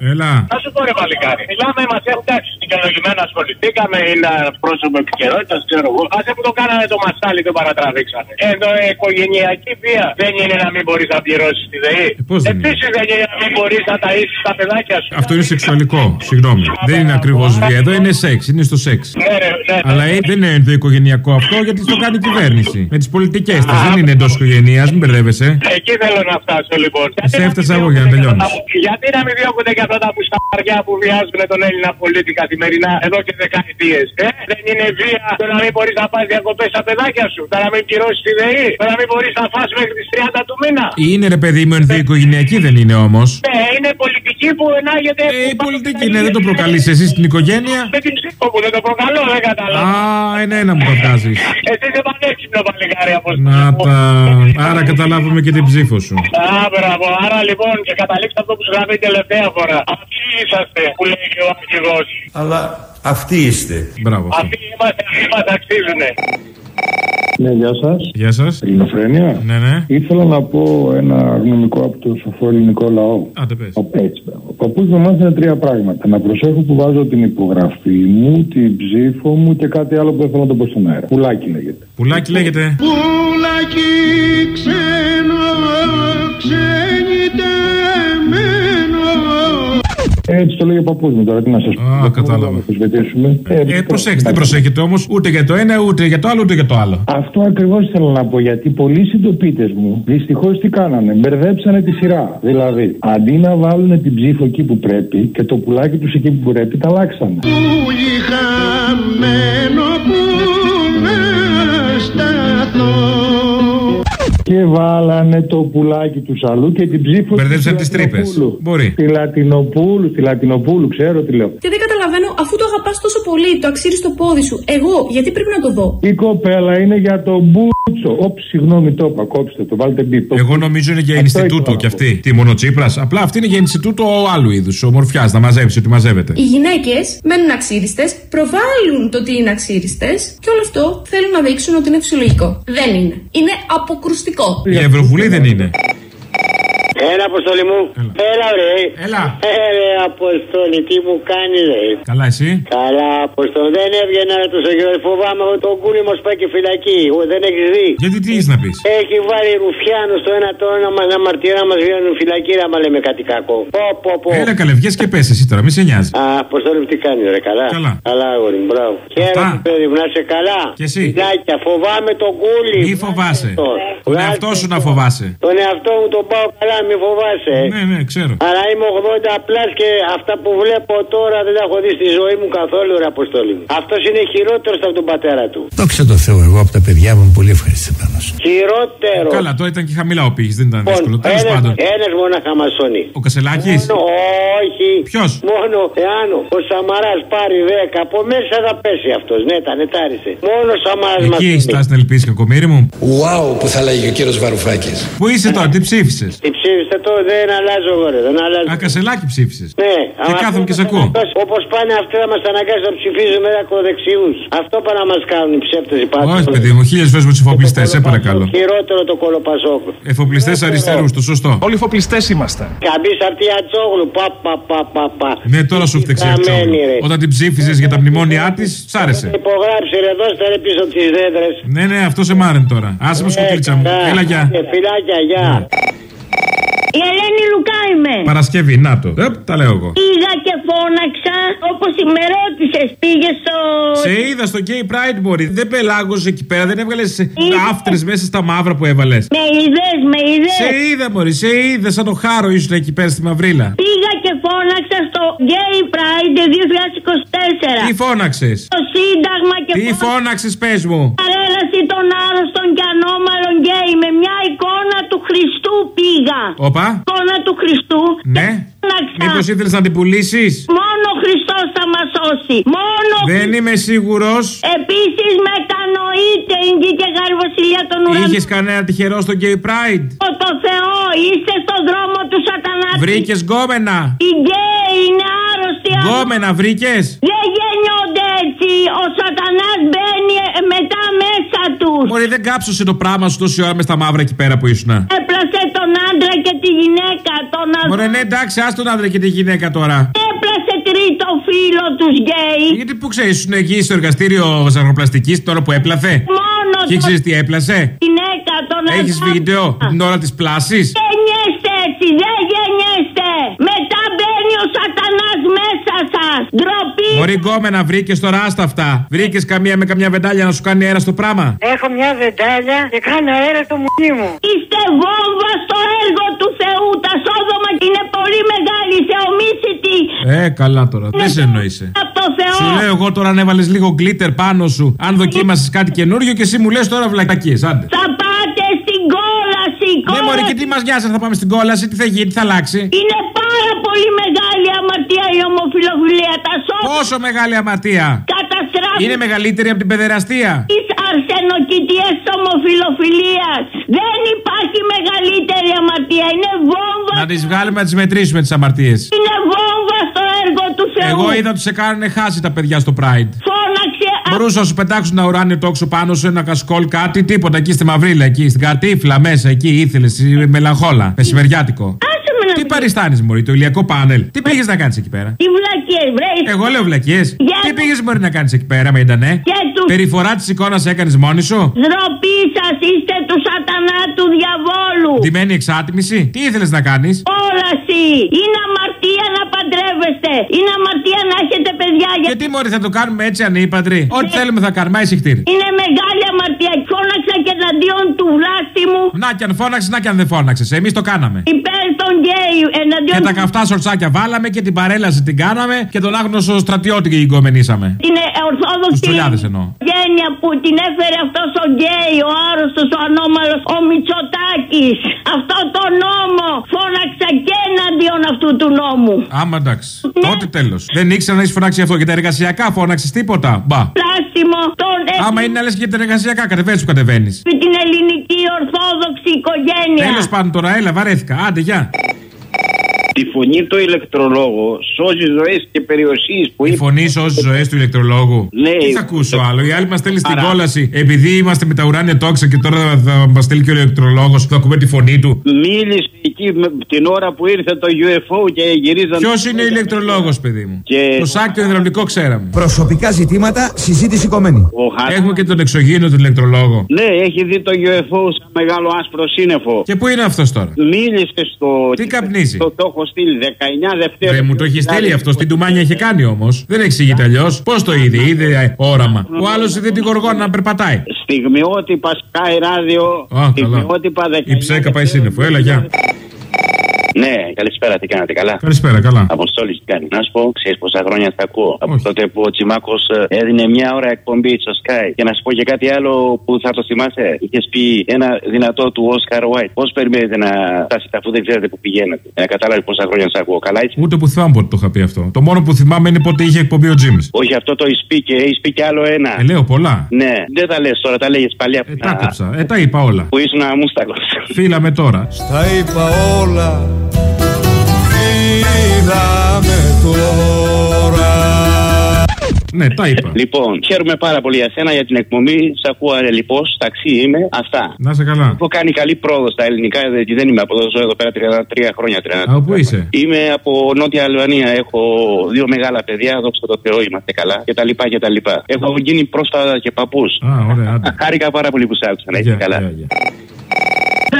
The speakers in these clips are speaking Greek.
Έλα. Θα σου πω ρε παλικάρι. Μιλάμε, μας έχουν εντάξει δικαιολογημένα ασχοληθήκαμε, είναι πρόσωπο επικαιρότητας, ξέρω εγώ. Άσε που το κάνανε το μασάλι και το παρατραβήξανε. Εδώ η οικογενειακή βία δεν είναι να μην μπορείς να πληρώσεις τη ΔΕΗ. Ε, πώς δεν είναι; Επίσης δεν είναι να μην μπορείς να ταΐσει τα παιδάκια σου. Αυτό είναι σεξουαλικό. Συγγνώμη. Δεν είναι ακριβώς βία. Εδώ είναι σεξ. Είναι στο σεξ. Ναι, ρε, ναι. Αλλά ε, δεν είναι ενδοοικογενειακό αυτό γιατί το κάνει η κυβέρνηση. Με τις πολιτικές της. Δεν είναι εντός οικογένεια, μην μπερδεύεσαι. Εκεί θέλω να φτάσω λοιπόν. Σε Γιατί να έφτασα μην εγώ για να διώκονται τελειώνεις. και αυτά- Γιατί να μην διώκονται και αυτά τα μουσταριά που βιάζουν τον Έλληνα πολίτη καθημερινά εδώ και δεκαετίες. Ε, δεν είναι βία το να μην μπορείς να πας διακοπές στα παιδάκια σου. Το να μην πληρώσεις τη ΔΕΗ. Το να μην μπορείς να φας μέχρι τις 30 του μήνα. Είναι ρε παιδί μου ενδοοικογενειακή δεν είναι όμως. Ναι, είναι πολιτική που ενάγεται. Ε, η πολιτική είναι, δεν το προκαλείς εσύ στην οικογένεια. Με την ψήφο που δεν το προκαλώ, δεν Α, κατάλαβα. ένα-ένα μου το βγάζει. Εσύ είσαι πανέξυπνο παλικάρι από Να τα. Άρα καταλάβουμε και την ψήφο σου. Α, μπράβο. Άρα λοιπόν και καταλήξτε αυτό που σου είχα πει τελευταία φορά. Αυτοί είσαστε που λέγει ο αρχηγό. Αλλά αυτοί είστε. Μπράβο. αυτό. Αυτοί είμαστε, αυτοί μας αξίζουνε. Ναι, γεια σας. Γεια σας. Ελληνοφρένεια. Ναι, ναι. Ήθελα να πω ένα γνωμικό από το σοφό ελληνικό λαό. Άντε πες. Ο- Έτσι, ο παππούς με μάθανε τρία πράγματα. Να προσέχω που βάζω την υπογραφή μου, την ψήφο μου και κάτι άλλο που δεν θέλω να το πω στον αέρα. Πουλάκι λέγεται. Πουλάκι λέγεται. Πουλάκι ξένο, ξενιτεμένο Έτσι το λέει ο παππούς μου τώρα, τι να σας πω. Α, κατάλαβα. Να αμφισβητήσουμε. Ε, προσέξτε, δεν προσέχετε όμως ούτε για το ένα, ούτε για το άλλο, ούτε για το άλλο. Αυτό ακριβώς θέλω να πω γιατί πολλοί συντοπίτες μου δυστυχώς τι κάνανε. Μπερδέψανε τη σειρά. Δηλαδή, αντί να βάλουν την ψήφο εκεί που πρέπει και το πουλάκι τους εκεί που πρέπει, τα αλλάξανε. Πουλί χαμένο που Και βάλανε το πουλάκι τους αλλού και την ψήφο Μπερδέψαν στη τις τρύπες. Λατινοπούλου. Μπορεί. Στη Λατινοπούλου, στη Λατινοπούλου, ξέρω τι λέω. Και δεν καταλαβαίνω, αφού το αγαπάς τόσο πολύ, το αξίζεις στο πόδι σου. Εγώ, γιατί πρέπει να το δω; Η κοπέλα είναι για τον μπούτσο. Όπ, συγγνώμη, το είπα, κόψτε το, βάλτε μπίπ. Εγώ νομίζω είναι για Αυτό Ινστιτούτο ήθελα κι να πω. αυτή. Τι μόνο Τσίπρας; Απλά αυτή είναι για Ινστιτούτο άλλου είδους. Ομορφιάς, να μαζέψει ό,τι μαζεύεται. Οι γυναίκες μένουν αξίριστε, προβάλλουν το ότι είναι αξίριστε και όλο αυτό θέλουν να δείξουν ότι είναι φυσιολογικό. Δεν είναι. Είναι αποκρουστικό. Η Ευρωβουλή δεν είναι. Έλα, αποστολή μου. Έλα. Έλα, ρε. Έλα. Έλα, αποστολή, τι μου κάνει, ρε. Καλά, εσύ; Καλά, αποστολή. Δεν έβγαινα τόσο καιρό. Φοβάμαι ότι το κούλι μα πάει και φυλακή. Ο, Δεν έχεις δει. Γιατί τι είσαι να πεις; Έχει βάλει ρουφιάνο στο ένα τόνο να, μα- να μαρτυρά μας βγαίνουν φυλακή, να μα λέμε κάτι κακό. Πω, πω, πω. Έλα, καλέ, βγες και πες εσύ τώρα, μη σε νοιάζει. Α, αποστολή μου τι κάνεις, ρε, καλά. Καλά. Καλά, αγόρι μου, μπράβο. Χαίρομαι, παιδί μου, να είσαι καλά. Και εσύ. Φιλάκια, φοβάμαι τον κούλι. Μη φοβάσαι. Βγάλτε Τον το. εαυτό σου να φοβάσαι. Τον εαυτό μου τον πάω καλά, μη φοβάσαι. Ναι, ναι, ξέρω. Αλλά είμαι 80 πλάς και αυτά που βλέπω τώρα δεν τα έχω δει στη ζωή μου καθόλου, ρε Αποστόλη μου. Αυτός είναι χειρότερος από τον πατέρα του. Δόξα τω Θεώ, εγώ από τα παιδιά μου είμαι πολύ ευχαριστή πάνω σου. Χειρότερο. Καλά, τώρα ήταν και χαμηλά ο πήγη, δεν ήταν δύσκολο. Τέλος ένας, πάντων. ένας μόναχα μασόνι. Ο Κασελάκης; Μόνο, όχι. Ποιος; Μόνο εάν ο Σαμαράς πάρει 10 από μέσα θα πέσει αυτός. Ναι, τα νετάρισε. Μόνο ο Σαμαράς Εκεί μασόνι. είσαι να ελπίσει, κακομίρι μου. Ουάου που θα λέγει ο κύριος Βαρουφάκης. Πού είσαι τώρα, τι ψήφισες; Τι ψήφισε το, δεν αλλάζω εγώ ρε, δεν αλλάζω. Α, Κασελάκη ψήφισες. Ναι, Και κάθομαι και σε ακούω. Όπως πάνε αυτοί θα μας αναγκάσουν να ψηφίζουμε με ακροδεξιού. Αυτό πάνε να μας κάνουν οι ψεύτες οι πάντε. Όχι, παιδί μου, χίλιες φορές με τους εφοπλιστέ, σε παρακαλώ. Χειρότερο το κολοπασόκ. Εφοπλιστές αριστερούς, το σωστό. Όλοι φοπλιστέ είμαστε. Καμπής αυτή η Ατσόγλου. Πα, πα, πα, πα, πα. Ναι, τώρα σου φταίξει αυτό. Καμένη, ρε. Όταν την ψήφιζε για τα μνημόνια της, σ' άρεσε. Υπογράψε ρε, δώστε ρε πίσω τις δέντρες. Ναι, ναι, αυτό σε μάρεν τώρα. Άσε Ε, με σκουκλίτσα μου. Έλα, γεια. Φιλάκια, γεια. Η Ελένη Λουκά είμαι. Παρασκευή, να το. Ε, τα λέω εγώ. Πήγα και φώναξα όπως με ρώτησες. Πήγες στο. Σε είδα στο Gay Pride, μπορεί. Δεν πελάγωσε εκεί πέρα, δεν έβγαλες άφτρες μέσα στα μαύρα που έβαλες. Με είδες, με είδες. Σε είδα, Μωρή, σε είδα σαν το χάρο ήσουν εκεί πέρα στη μαυρίλα. Πήγα και φώναξα στο Gay Pride 2024. Τι φώναξες; Το Σύνταγμα και Τι φώναξες, πες μου; παρέλαση των άρρωστων και ανώμαλων γκέι με μια εικόνα του Χριστού πήγα. Όπα. Εικόνα του Χριστού. Ναι. Φώναξα. Μήπως ήθελες να την πουλήσεις; Μόνο ο Χριστός θα μας σώσει. Μόνο Δεν είμαι σίγουρος. Επίσης με κανοείτε η και γάρη βασιλεία των ουρανών. Είχες κανένα τυχερό στο Gay Pride; Ο το Θεό είστε στον δρόμο του σατανά. Βρήκες γκόμενα; Οι γκέι είναι άρρωστοι. Γκόμενα, βρήκες; Δεν γεννιόνται έτσι. Ο σατανάς μπαίνει ε, μετά μέσα τους. Μωρή, δεν κάψωσε το πράγμα σου τόση ώρα με στα μαύρα εκεί πέρα που ήσουν. Έπλασε τον άντρα και τη γυναίκα, τον Μωρέ, ναι, εντάξει, άστο τον άντρα και τη γυναίκα τώρα. έπλασε τρίτο φίλο τους γκέι. Γιατί που ξέρεις, ήσουν εκεί στο εργαστήριο ζαχαροπλαστική τώρα που έπλαθε; Μόνος Και τον ξέρει τι έπλασε; γυναίκα, τον Έχεις αγάπη. βίντεο την ώρα της πλάσης; Γενιέστε έτσι, δεν γενιέστε. Μετά μπαίνει ο σατανάς μέσα σας. Ντροπή. Μωρή γκόμενα βρήκες τώρα άστα αυτά. Βρήκες καμία με καμιά βεντάλια να σου κάνει αέρα στο πράμα; Έχω μια βεντάλια και κάνω αέρα στο μουνί μου. Είστε βόμβα στο έργο του Θεού. Τα σόδομα είναι πολύ μεγάλη σε ομίσιτη. Ε, καλά τώρα. Δεν σε εννοείσαι. Από το Θεό. Σου λέω εγώ τώρα αν έβαλες λίγο γκλίτερ πάνω σου, αν δοκίμασες κάτι καινούριο και εσύ μου λες τώρα βλακακίε. Άντε. Θα πάτε στην κόλαση. Ναι, κόλαση. μωρή, και τι μας νοιάζει αν θα πάμε στην κόλαση, τι θα γίνει, τι θα αλλάξει; Είναι πάρα πολύ μεγάλη αμαρτία η ομοφιλοφιλία. Τα σώματα Πόσο μεγάλη αμαρτία; καταστράφηκαν. Είναι μεγαλύτερη από την παιδεραστία; τις αρσενοκητιές της ομοφιλοφιλίας. Δεν υπάρχει μεγαλύτερη αμαρτία. Είναι βόμβα. Να τις βγάλουμε να τις μετρήσουμε τις αμαρτίες. Είναι βόμβα στο έργο του Θεού. Εγώ είδα του σε κάνουν χάσει τα παιδιά στο Pride. Φώναξε. α- Μπορούσα να σου πετάξουν ένα ουράνιο τόξο πάνω σε ένα κασκόλ, κάτι, τίποτα εκεί στη μαυρίλα, εκεί στην καρτίφλα μέσα, εκεί ήθελες, μελαγχόλα, μεσημεριάτικο. Άσε με να Τι πει. παριστάνεις, Μωρή, το ηλιακό πάνελ. Τι πήγες να κάνεις εκεί πέρα; Τι βλακίες, βρε. Εγώ λέω βλακίες. Για- Τι πήγες, Μωρή, να κάνεις εκεί πέρα με ήτανε; Και του Περιφορά της εικόνας έκανες μόνη σου; ντροπή σας είστε του σατανά του διαβόλου. Ντυμένη εξάτμιση. Τι ήθελες να κάνεις; Κόλαση. Είναι αμαρτία να παντρεύεστε. Είναι αμαρτία να έχετε παιδιά. Για... Και τι μωρή θα το κάνουμε έτσι ανήπαντροι. Ό,τι θέλουμε θα κάνουμε, άι συχτήρι. Είναι μεγάλη αμαρτία. Φώναξα και εναντίον του βλάστημου. Να κι αν φώναξες, να κι αν δεν φώναξες. Εμείς το κάναμε. Υπέρ των γκέι. Εναντίον Και τα καυτά σορτσάκια βάλαμε και την παρέλαση την κάναμε και τον άγνωστο στρατιώτη και εγκομενήσαμε. Είναι ορθόδοξη Τους τσουλιάδες εννοώ. γένεια που την έφερε αυτός ο γκέι, ο άρρωστος, ο ανώμαλος, ο Μητσοτάκης. Αυτό το νόμο φώναξα και εναντίον αυτού του νόμου. Άμα εντάξει. Τότε τέλος. Δεν ήξερα να έχεις φωνάξει αυτό. Και τα εργασιακά φώναξες τίποτα. Μπα. Πλάστιμο τον Άμα είναι να λες και για τα εργασιακά, κατεβαίνεις που κατεβαίνεις. με την ελληνική ορθόδοξη οικογένεια. Τέλος πάντων τώρα, έλα, βαρέθηκα. Άντε, γεια. Τη φωνή του ηλεκτρολόγου σώζει ζωές και περιοσίες που Η είπε. φωνή σώζει ζωές του ηλεκτρολόγου. Ναι. Τι θα ακούσω άλλο; Οι άλλοι μας στέλνει στην Άρα. κόλαση. Επειδή είμαστε με τα ουράνια τόξα και τώρα θα, θα μας στέλνει και ο ηλεκτρολόγος. Θα ακούμε τη φωνή του. Μίλησε εκεί με- την ώρα που ήρθε το UFO και γυρίζαν. Ποιος είναι ο ηλεκτρολόγος, παιδί μου; Και- Το σάκ το υδραυλικό ξέραμε. Προσωπικά ζητήματα, συζήτηση κομμένη. Ο Χα- Έχουμε και τον εξωγήινο του ηλεκτρολόγο. Ναι, έχει δει το UFO σαν μεγάλο άσπρο σύννεφο. Και πού είναι αυτός τώρα; Μίλησε στο. Τι καπνίζει; Το, το έχω στείλει 19 Δευτέρα. Ρε μου το έχει στείλει αυτό, στην Τουμάνια είχε κάνει όμως. Δεν εξηγείται αλλιώς. Πώς το είδε, είδε ε, όραμα. Ο άλλος είδε την γοργόνα να περπατάει. Στιγμιότυπα Sky Radio. Α, καλά. στιγμιότυπα 19 Η ψέκα πάει σύννεφο. Έλα, γεια. Ναι, καλησπέρα, τι κάνατε, καλά; Καλησπέρα, καλά. Αποστόλη, τι κάνει. Να σου πω, ξέρεις πόσα χρόνια θα ακούω. Από Όχι. τότε που ο Τσιμάκος έδινε μια ώρα εκπομπή στο Sky. Και να σου πω και κάτι άλλο που θα το θυμάσαι. Είχες πει ένα δυνατό του Oscar White. Πώς περιμένετε να φτάσετε αφού δεν ξέρετε που πηγαίνετε. Να καταλάβεις πόσα χρόνια σας ακούω. Καλά είσαι; Ούτε που θυμάμαι πότε το είχα πει αυτό. Το μόνο που θυμάμαι είναι πότε είχε εκπομπή ο Τζίμ. Όχι, αυτό το έχεις πει και έχεις πει κι άλλο ένα. Ε, λέω πολλά. Ναι, δεν τα λες τώρα, τα λέγες παλιά. Ε, τα κόψα. Ε, τα είπα όλα. Που ήσουν αμούστακο. Φύλαμε τώρα. Τα είπα όλα. Είδαμε τώρα. Ναι, τα είπα. Λοιπόν, χαίρομαι πάρα πολύ για σένα για την εκπομπή. Σ' ακούω λοιπόν, ταξί είμαι. Αυτά. Να σε καλά. Έχω κάνει καλή πρόοδο στα ελληνικά, γιατί δεν είμαι από εδώ, ζω εδώ πέρα τρία, τρία χρόνια. Τρία. Από πού είσαι; Είμαι από Νότια Αλβανία. Έχω δύο μεγάλα παιδιά, δόξα τω Θεώ, είμαστε καλά και τα λοιπά και τα λοιπά. Έχω γίνει πρόσφατα και παππούς. Α, ωραία, άντε. Χάρηκα πάρα πολύ που σ' άκουσα, να είσαι Γεια, καλά. γεια, γεια.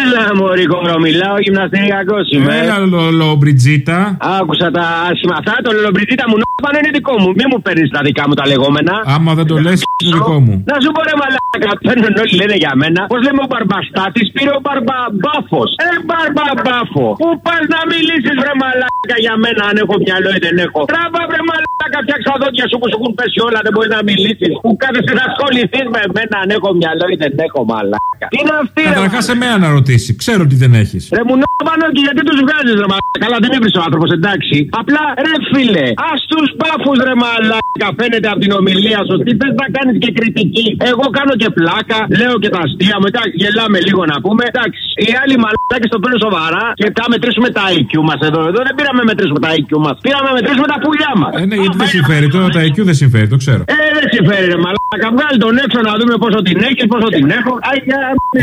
Έλα, Μωρή μιλάω γυμναστηριακός είμαι. Έλα, Λολομπριτζίτα. Άκουσα τα άσχημα αυτά. Το λολομπριτζίτα μου νόμπαν είναι δικό μου. Μη μου παίρνεις τα δικά μου τα λεγόμενα. Άμα δεν το λες, είναι δικό μου. Να σου πω ρε μαλάκα, παίρνουν όλοι λένε για μένα. Πώ λέμε ο μπαρμπαστάτης πήρε ο μπαρμπαμπάφος. Ε, μπαρμπαμπάφο. Πού πας να μιλήσεις ρε μαλάκα για μένα, αν έχω μυαλό ή δεν έχω. Τράβα ρε μαλάκα, φτιάξα τα δόντια σου που σου έχουν πέσει όλα, δεν μπορείς να μιλήσεις. Που κάθεσαι να ασχοληθείς με μένα, αν έχω μυαλό ή δεν έχω μαλάκα. Τι είναι αυτή ρε. Καταρχάς σε μένα να ρωτήσει. Ξέρω τι δεν έχεις. Ρε μου νόμανο και γιατί τους βγάζεις ρε μαλάκα; Καλά δεν έβρισε ο άνθρωπος εντάξει. Απλά ρε φίλε, ας τους μπάφου ρε μαλάκα. Φαίνεται από την ομιλία σου. Τι θες να κάνεις και κριτική; Εγώ κάνω και πλάκα, λέω και τα αστεία μου. Εντάξει, γελάμε λίγο να πούμε. Εντάξει, οι άλλοι μαλάκες το παίρνουν σοβαρά και θα μετρήσουμε τα IQ μας εδώ. Εδώ δεν πήραμε να μετρήσουμε τα IQ μας. Πήραμε να μετρήσουμε τα πουλιά μας. Ε, ναι, γιατί δεν συμφέρει. Τώρα τα IQ δεν συμφέρει, το ξέρω. Ε, δεν συμφέρει ρε μαλάκα. Βγάλει τον έξω να δούμε πόσο την έχεις, πόσο την έχω. Αϊ, για...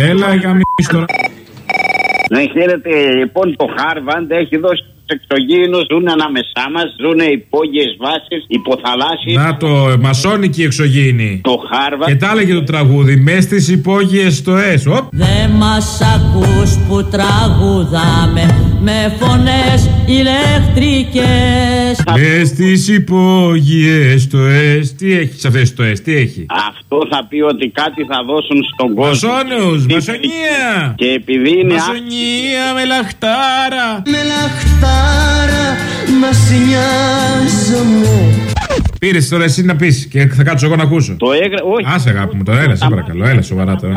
Έλα, γαμίς τώρα. Ναι, χαίρετε. Λοιπόν, το Χάρβαντ έχει δώσει του εξωγήινους, ζουν ανάμεσά μας, ζουν υπόγειες βάσεις, υποθαλάσσιες. Να το, μασόνικη εξωγήινη. Το Χάρβαντ. Και τα έλεγε το τραγούδι, μες στι υπόγειες στο ΕΣ. Οπ. Δε μας ακούς που τραγουδάμε με φωνές ηλεκτρικές Μες στι υπόγειες στο ΕΣ. Τι έχει σε αυτές το ΕΣ, τι έχει; Αυτό θα πει ότι κάτι θα δώσουν στον κόσμο. Μασόνους, μασονία. Και επειδή είναι Μασονία με λαχτάρα. Με λαχτάρα μας νοιάζομαι Πήρες τώρα εσύ να πεις και θα κάτσω εγώ να ακούσω. Το έγρα... Όχι. Άσε αγάπη μου τώρα, έλα σε παρακαλώ, έλα σοβαρά τώρα.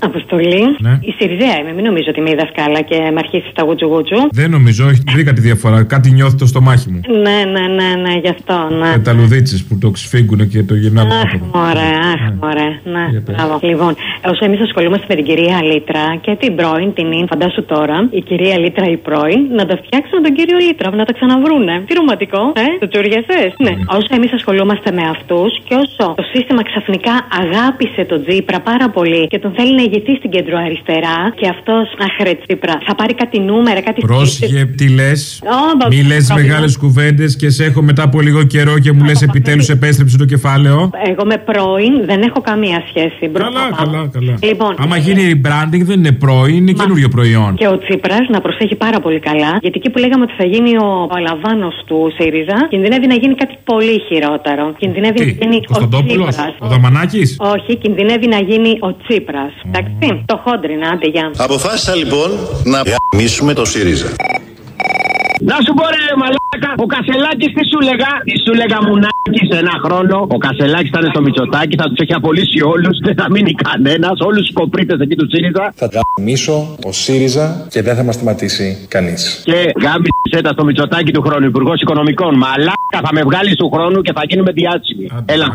Αποστολή. Ναι. Η Σιριζέα είμαι, μην νομίζω ότι είμαι η δασκάλα και με αρχίσεις τα γούτσου γούτσου. Δεν νομίζω, όχι, βρήκα τη διαφορά. Κάτι νιώθει το στομάχι μου. Ναι, ναι, ναι, ναι, γι' αυτό, ναι. Με τα λουδίτσες που το ξεφύγουν και το γυρνάμε. Αχ, μωρέ, αχ, μωρέ. Ναι, Για πες. μπράβο. Λοιπόν, όσο εμείς ασχολούμαστε με την κυρία Λίτρα και την πρώην, την Ιν, φαντάσου τώρα, η κυρία Λίτρα η πρώην, να τα φτιάξουν τον κύριο Λίτρα, να τα ξαναβρούνε. Τι ρομαντικό, ε, το τσουριασέ. Ναι. Όσο εμείς ασχολούμαστε με αυτούς και όσο το σύστημα ξαφνικά αγάπησε τον Τζίπρα πάρα πολύ και τον θέλει να ηγηθεί στην κέντρο αριστερά και αυτός, αχ, ρε Τζίπρα, θα πάρει κάτι νούμερα, κάτι Πρόσχε, τι λες; Ω, μπα- Μη λες πρόβλημα. μεγάλες κουβέντες και σε έχω μετά από λίγο καιρό και μου λες επιτέλους επέστρεψε το κεφάλαιο. Εγώ με πρώην δεν έχω καμία σχέση. Μπροστά Καλά, πάω. καλά, καλά. Λοιπόν, Άμα γίνει rebranding δεν είναι πρώην, είναι καινούριο προϊόν. Και ο Τσίπρας να προσέχει πάρα πολύ καλά, γιατί εκεί που λέγαμε ότι θα γίνει ο Αλαβάνος του ΣΥΡΙΖΑ, κινδυνεύει να γίνει κάτι πολύ χειρότερο. Κινδυνεύει να Τι, γίνει ο Κωνσταντόπουλος, Τσίπρας. ο Δαμανάκης; Όχι, κινδυνεύει να γίνει ο Τσίπρας. Εντάξει, το χόντρινα, άντε γεια. Αποφάσισα λοιπόν να γαμίσουμε το ΣΥΡΙΖΑ. Να σου πω ρε μαλάκα, ο Κασελάκης τι σου λέγα, τι σου λέγα μουνάκι σε ένα χρόνο. Ο Κασελάκης ήταν στο Μητσοτάκι, θα τους έχει απολύσει όλους, δεν θα μείνει κανένας, όλους τους κοπρίτες εκεί του ΣΥΡΙΖΑ. Θα γαμίσω το ΣΥΡΙΖΑ και δεν θα μας σταματήσει κανείς. Και γάμπησε τα στο Μητσοτάκι του χρόνου, Υπουργός Οικονομικών. Μαλάκα θα με βγάλεις του χρόνου και θα γίνουμε διάσημοι. Έλα.